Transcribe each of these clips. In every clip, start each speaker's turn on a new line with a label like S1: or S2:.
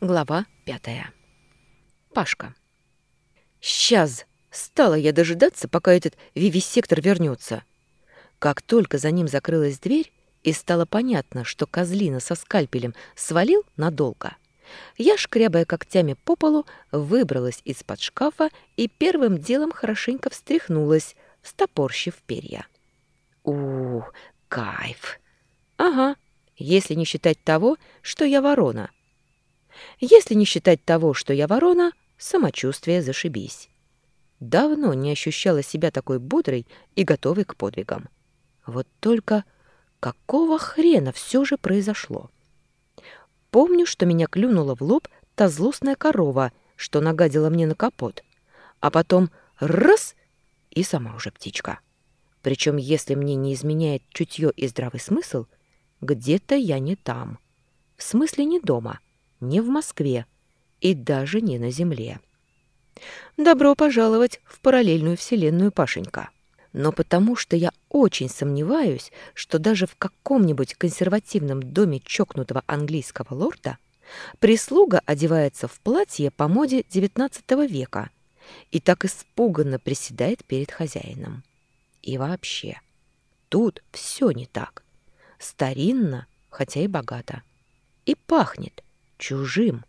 S1: Глава пятая. Пашка. «Сейчас!» Стала я дожидаться, пока этот вивисектор вернется. Как только за ним закрылась дверь, и стало понятно, что козлина со скальпелем свалил надолго, я, шкрябая когтями по полу, выбралась из-под шкафа и первым делом хорошенько встряхнулась, встопорщив перья. Ух, кайф! Ага, если не считать того, что я ворона — если не считать того, что я ворона, самочувствие зашибись. Давно не ощущала себя такой бодрой и готовой к подвигам. Вот только какого хрена все же произошло? Помню, что меня клюнула в лоб та злостная корова, что нагадила мне на капот, а потом раз — и сама уже птичка. Причем, если мне не изменяет чутье и здравый смысл, где-то я не там. В смысле не дома — не в Москве и даже не на Земле. Добро пожаловать в параллельную вселенную, Пашенька. Но потому что я очень сомневаюсь, что даже в каком-нибудь консервативном доме чокнутого английского лорда прислуга одевается в платье по моде XIX века и так испуганно приседает перед хозяином. И вообще, тут все не так. Старинно, хотя и богато. И пахнет – чужим.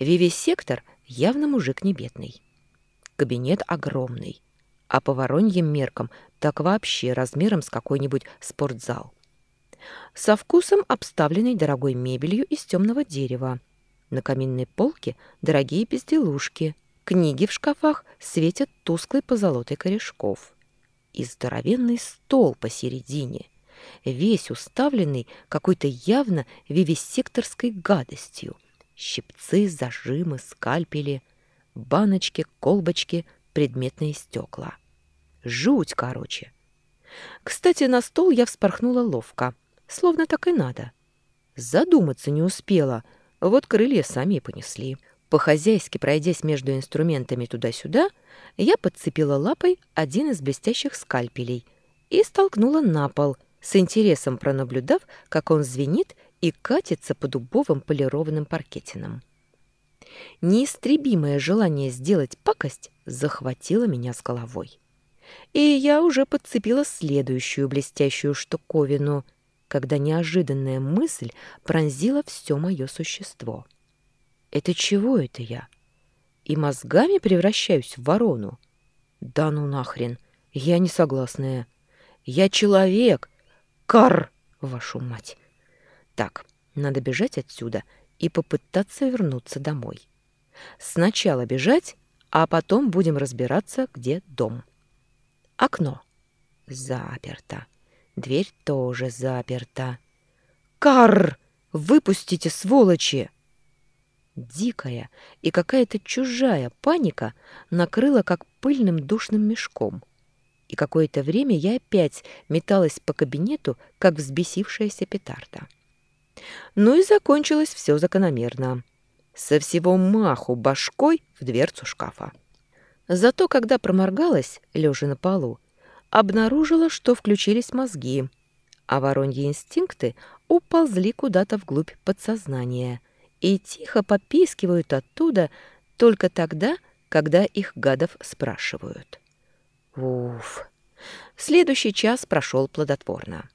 S1: Вивисектор явно мужик не бедный. Кабинет огромный, а по вороньим меркам так вообще размером с какой-нибудь спортзал. Со вкусом обставленной дорогой мебелью из темного дерева. На каминной полке дорогие безделушки. Книги в шкафах светят тусклой позолотой корешков. И здоровенный стол посередине — весь уставленный какой-то явно вивисекторской гадостью. Щипцы, зажимы, скальпели, баночки, колбочки, предметные стекла. Жуть, короче. Кстати, на стол я вспорхнула ловко, словно так и надо. Задуматься не успела, вот крылья сами понесли. По-хозяйски пройдясь между инструментами туда-сюда, я подцепила лапой один из блестящих скальпелей и столкнула на пол — с интересом пронаблюдав, как он звенит и катится по дубовым полированным паркетинам. Неистребимое желание сделать пакость захватило меня с головой. И я уже подцепила следующую блестящую штуковину, когда неожиданная мысль пронзила все мое существо. «Это чего это я? И мозгами превращаюсь в ворону? Да ну нахрен, я не согласная. Я человек, Кар, вашу мать! Так, надо бежать отсюда и попытаться вернуться домой. Сначала бежать, а потом будем разбираться, где дом. Окно. Заперто. Дверь тоже заперта. Кар! Выпустите, сволочи! Дикая и какая-то чужая паника накрыла как пыльным душным мешком и какое-то время я опять металась по кабинету, как взбесившаяся петарда. Ну и закончилось все закономерно. Со всего маху башкой в дверцу шкафа. Зато когда проморгалась, лежа на полу, обнаружила, что включились мозги, а вороньи инстинкты уползли куда-то вглубь подсознания и тихо попискивают оттуда только тогда, когда их гадов спрашивают. Уф. Следующий час прошел плодотворно.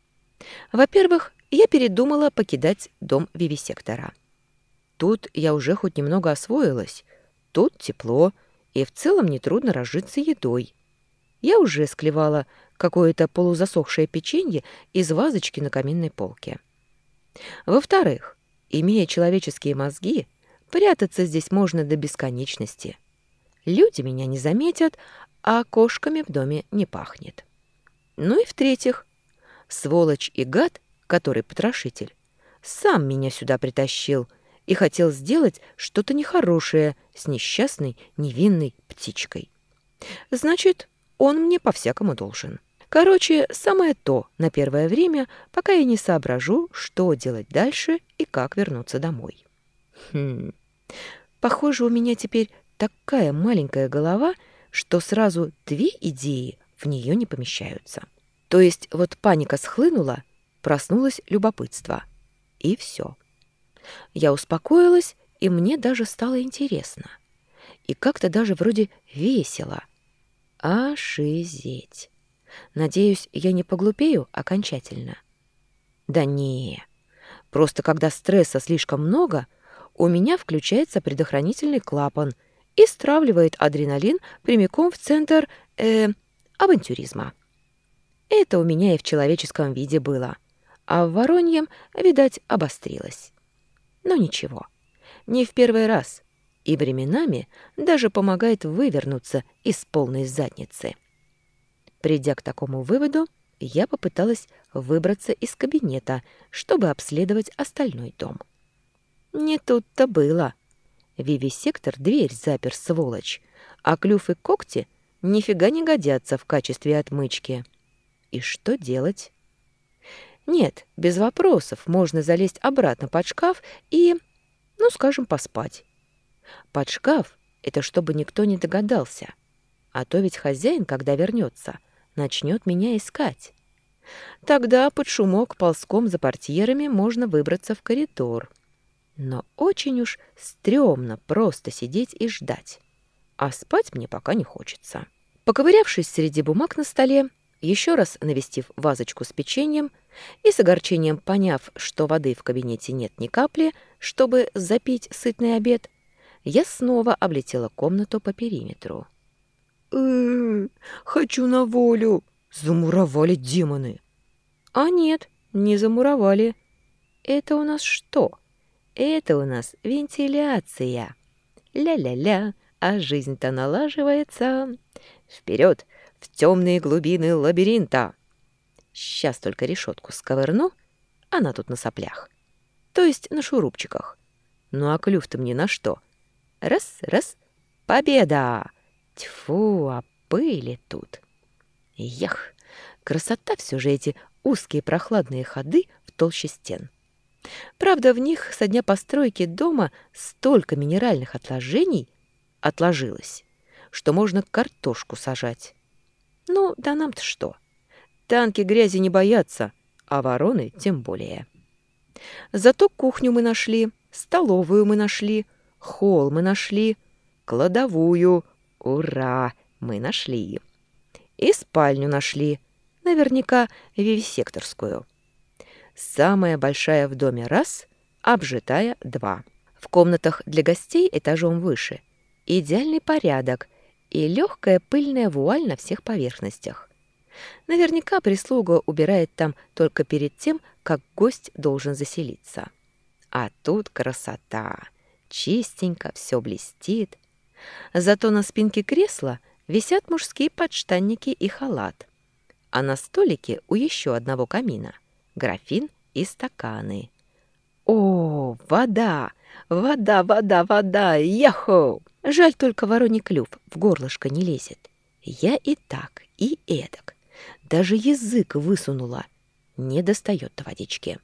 S1: Во-первых, я передумала покидать дом вивисектора. Тут я уже хоть немного освоилась. Тут тепло, и в целом нетрудно разжиться едой. Я уже склевала какое-то полузасохшее печенье из вазочки на каминной полке. Во-вторых, имея человеческие мозги, прятаться здесь можно до бесконечности. Люди меня не заметят, а кошками в доме не пахнет. Ну и в-третьих, сволочь и гад, который потрошитель, сам меня сюда притащил и хотел сделать что-то нехорошее с несчастной невинной птичкой. Значит, он мне по-всякому должен. Короче, самое то на первое время, пока я не соображу, что делать дальше и как вернуться домой. Хм, похоже, у меня теперь такая маленькая голова — что сразу две идеи в нее не помещаются. То есть вот паника схлынула, проснулось любопытство. И все. Я успокоилась и мне даже стало интересно. И как-то даже вроде весело. Ошизеть. Надеюсь, я не поглупею окончательно. Да не. Просто когда стресса слишком много, у меня включается предохранительный клапан и стравливает адреналин прямиком в центр э, авантюризма. Это у меня и в человеческом виде было, а в вороньем, видать, обострилось. Но ничего, не в первый раз, и временами даже помогает вывернуться из полной задницы. Придя к такому выводу, я попыталась выбраться из кабинета, чтобы обследовать остальной дом. Не тут-то было. Виви-сектор дверь запер, сволочь, а клюв и когти нифига не годятся в качестве отмычки. И что делать? Нет, без вопросов можно залезть обратно под шкаф и, ну, скажем, поспать. Под шкаф — это чтобы никто не догадался. А то ведь хозяин, когда вернется, начнет меня искать. Тогда под шумок ползком за портьерами можно выбраться в коридор. Но очень уж стрёмно просто сидеть и ждать. А спать мне пока не хочется. Поковырявшись среди бумаг на столе, еще раз навестив вазочку с печеньем и с огорчением поняв, что воды в кабинете нет ни капли, чтобы запить сытный обед, я снова облетела комнату по периметру. «Э, хочу на волю! Замуровали демоны!» «А нет, не замуровали. Это у нас что? Это у нас вентиляция. Ля-ля-ля, а жизнь-то налаживается. Вперед, в темные глубины лабиринта. Сейчас только решетку сковырну, она тут на соплях. То есть на шурупчиках. Ну а клюв-то мне на что? Раз, раз, победа! Тьфу, а пыли тут. Ях, красота все же эти узкие прохладные ходы в толще стен. Правда, в них со дня постройки дома столько минеральных отложений отложилось, что можно картошку сажать. Ну, да нам-то что? Танки грязи не боятся, а вороны тем более. Зато кухню мы нашли, столовую мы нашли, холл мы нашли, кладовую, ура, мы нашли. И спальню нашли, наверняка вивисекторскую. Самая большая в доме раз, обжитая два. В комнатах для гостей этажом выше. Идеальный порядок и легкая пыльная вуаль на всех поверхностях. Наверняка прислуга убирает там только перед тем, как гость должен заселиться. А тут красота. Чистенько, все блестит. Зато на спинке кресла висят мужские подштанники и халат. А на столике у еще одного камина графин и стаканы. О, вода! Вода, вода, вода! Яхо! Жаль только вороний клюв в горлышко не лезет. Я и так, и эдак. Даже язык высунула. Не достает до водички.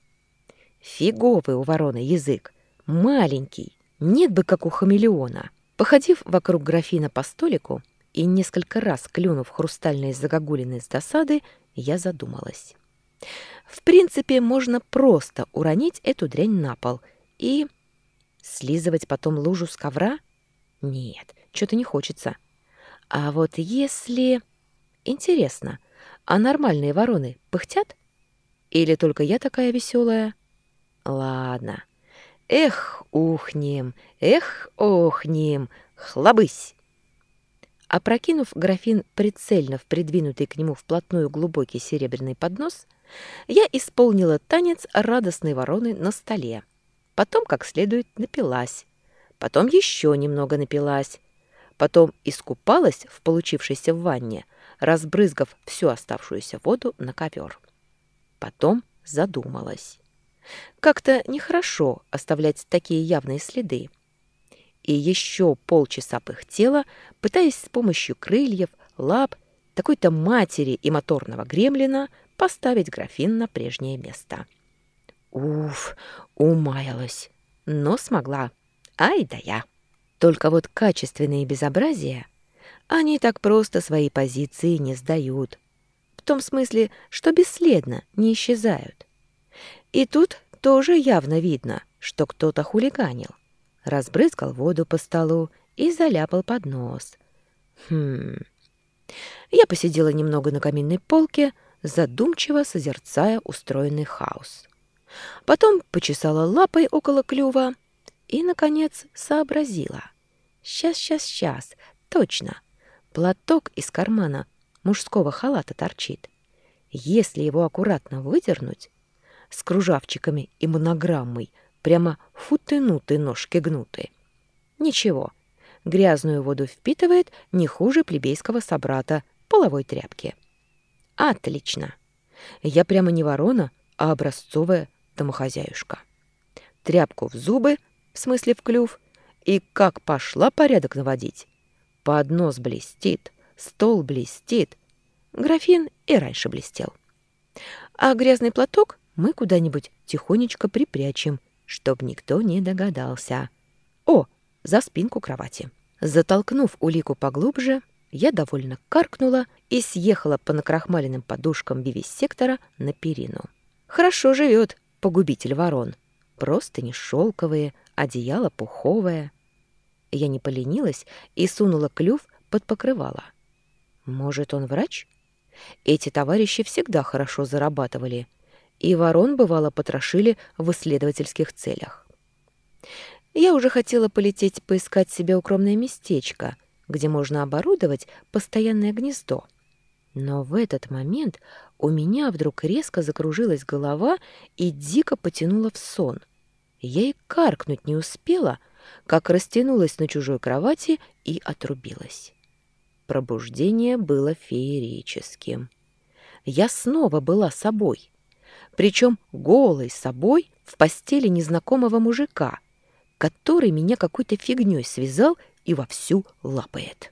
S1: Фиговый у вороны язык. Маленький. Нет бы, как у хамелеона. Походив вокруг графина по столику и несколько раз клюнув хрустальные загогулины с досады, я задумалась. В принципе, можно просто уронить эту дрянь на пол и... Слизывать потом лужу с ковра — нет, что-то не хочется. А вот если... Интересно, а нормальные вороны пыхтят? Или только я такая веселая? Ладно. Эх, ухнем, эх, охнем, хлобысь. Опрокинув графин прицельно в придвинутый к нему вплотную глубокий серебряный поднос, я исполнила танец радостной вороны на столе. Потом, как следует, напилась потом еще немного напилась, потом искупалась в получившейся ванне, разбрызгав всю оставшуюся воду на ковер. Потом задумалась. Как-то нехорошо оставлять такие явные следы. И еще полчаса пыхтела, пытаясь с помощью крыльев, лап, такой-то матери и моторного гремлина поставить графин на прежнее место. Уф, умаялась, но смогла. Ай да я. Только вот качественные безобразия, они так просто свои позиции не сдают. В том смысле, что бесследно не исчезают. И тут тоже явно видно, что кто-то хулиганил. Разбрызгал воду по столу и заляпал под нос. Хм. Я посидела немного на каминной полке, задумчиво созерцая устроенный хаос. Потом почесала лапой около клюва и, наконец, сообразила. Сейчас, сейчас, сейчас, точно. Платок из кармана мужского халата торчит. Если его аккуратно выдернуть, с кружавчиками и монограммой, прямо футынутые ножки гнуты. Ничего, грязную воду впитывает не хуже плебейского собрата половой тряпки. Отлично. Я прямо не ворона, а образцовая домохозяюшка. Тряпку в зубы, в смысле в клюв, и как пошла порядок наводить. Поднос блестит, стол блестит, графин и раньше блестел. А грязный платок мы куда-нибудь тихонечко припрячем, чтоб никто не догадался. О, за спинку кровати. Затолкнув улику поглубже, я довольно каркнула и съехала по накрахмаленным подушкам бивис-сектора на перину. Хорошо живет погубитель ворон. Просто не шелковые, одеяло пуховое. Я не поленилась и сунула клюв под покрывало. Может, он врач? Эти товарищи всегда хорошо зарабатывали, и ворон, бывало, потрошили в исследовательских целях. Я уже хотела полететь поискать себе укромное местечко, где можно оборудовать постоянное гнездо. Но в этот момент у меня вдруг резко закружилась голова и дико потянула в сон. Я и каркнуть не успела, как растянулась на чужой кровати и отрубилась. Пробуждение было феерическим. Я снова была собой, причем голой собой в постели незнакомого мужика, который меня какой-то фигней связал и вовсю лапает.